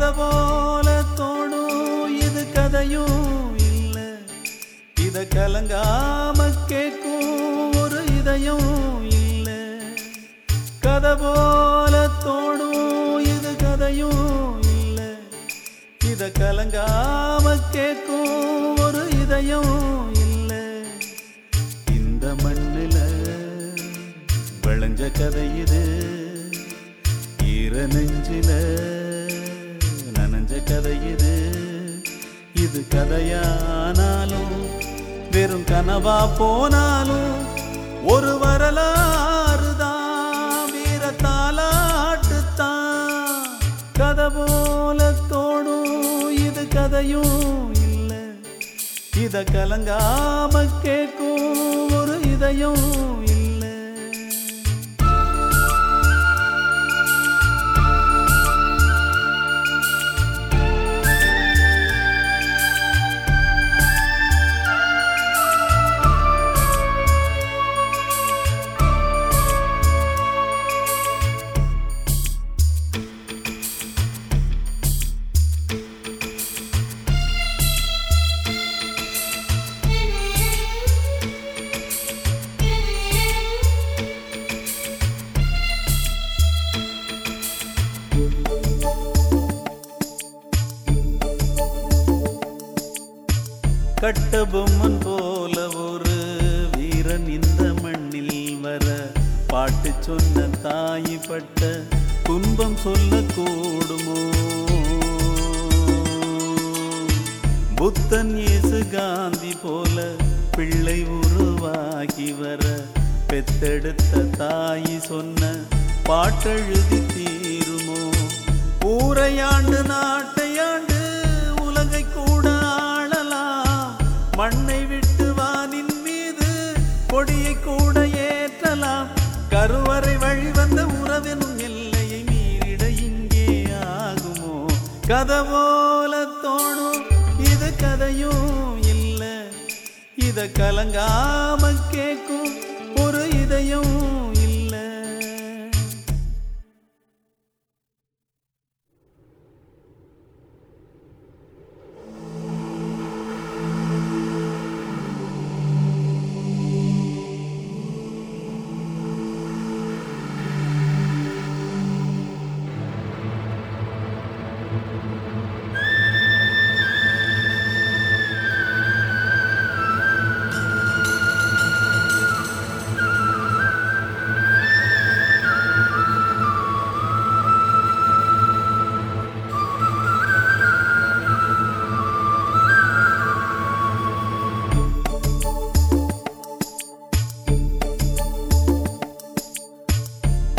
கதை போல தோணும். இது கதையும் இல்லை. இத கலங்காம கேட்கும் ஒரு இதயம் இல்லை. கதை போல தோணும். இது கதையும் இல்லை. இத கலங்காம கேட்கும் ஒரு இதயம் இல்லை. இந்த மண்ணில விளைஞ்ச கதை இது. ஈர நெஞ்சில நனைஞ்ச கதை இது இது கதையானாலும் வெறும் கனவா போனாலும் ஒரு வரலாறு தான் வீரத்தாலாட்டுத்தான் கதை போல தோணும் இது கதையும் இல்லை. இதை கலங்காம கேட்கும் ஒரு இதயம் கட்டபொம்மன் போல ஒரு வீரன் இந்த மண்ணில் வர பாட்டு சொன்ன தாய் பட்ட துன்பம் சொல்லக்கூடுமோ புத்தன் இயேசு காந்தி போல பிள்ளை உருவாகி வர பெத்தெடுத்த தாய் சொன்ன பாட்டெழுதி தீருமோ? ஊரையாண்டு நாட்டு கதை போல தோணும் இது கதையும் இல்லை. இத கலங்காம கேட்கும் ஒரு இதயம்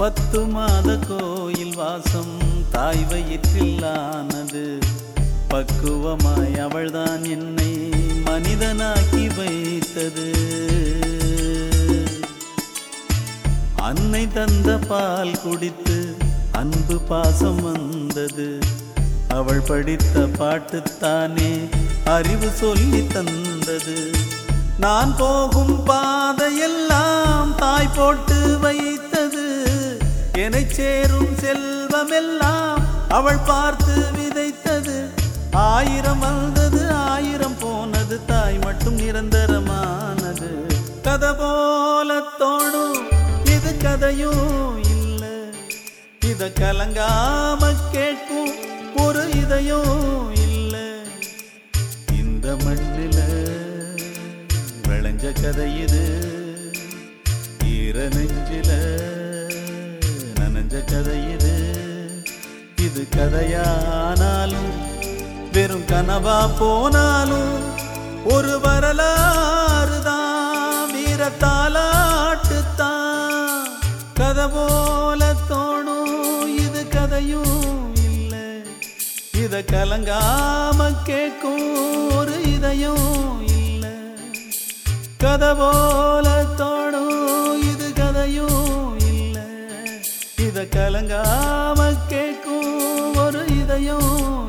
பத்து மாத கோயில் வாசம் தாய் வயிற்றில்லானது. பக்குவமாய் அவள்தான் என்னை மனிதனாக்கி வைத்தது. அன்னை தந்த பால் குடித்து அன்பு பாசம் வந்தது. அவள் படித்த பாட்டுத்தானே அறிவு சொல்லி தந்தது. நான் போகும் பாதையெல்லாம் தாய் போட்டு வைத்தது. என்னை சேரும் செல்வமெல்லாம் அவள் பார்த்து விதைத்தது. ஆயிரம் வந்தது ஆயிரம் போனது. தாய் மட்டும் நிரந்தரமானது. கதை போல தோணும் இது கதையும் இல்ல. இத கலங்காம கேட்கும் ஒரு இதையும் நனைஞ்ச கதை இது. இது கதையானாலும் வெறும் கனவா போனாலும் ஒரு வரலாறு தான் வீரத்தாலாட்டுத்தான் கதை போல தோணும் இது கதையும் இல்லை. இத கலங்காம கேட்கும் ஒரு இதயம் இல்லை. கதை போல தோணும் கலங்காம கேட்கும் ஒரு இதயம்.